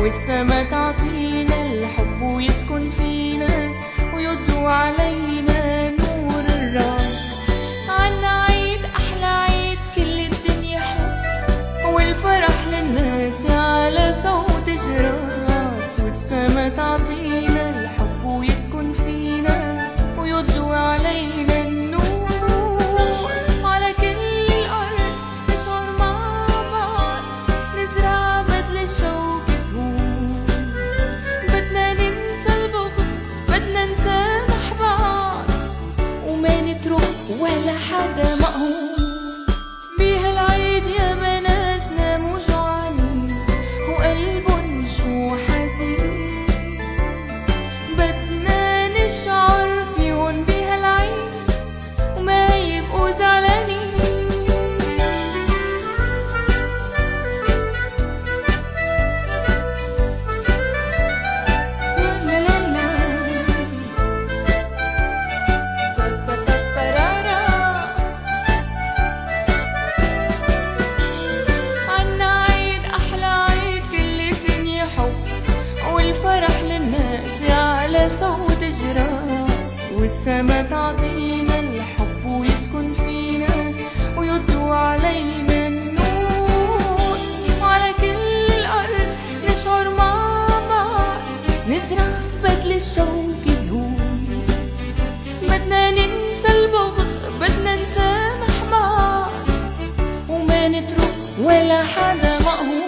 والسما تعطينا الحب ويسكن فينا ويضوي علينا نور الراس عنا عيد أحلى عيد كل الدنيا حب والفرح للناس على صوت جراس ولا حدا مقهور السما تعطينا الحب ويسكن فينا ويضو علينا النور. وعلى كل الأرض نشعر مع بعض نزرع بدل الشوق زهور. بدنا ننسى البغض بدنا نسامح بعض وما نترك ولا حدا مقهور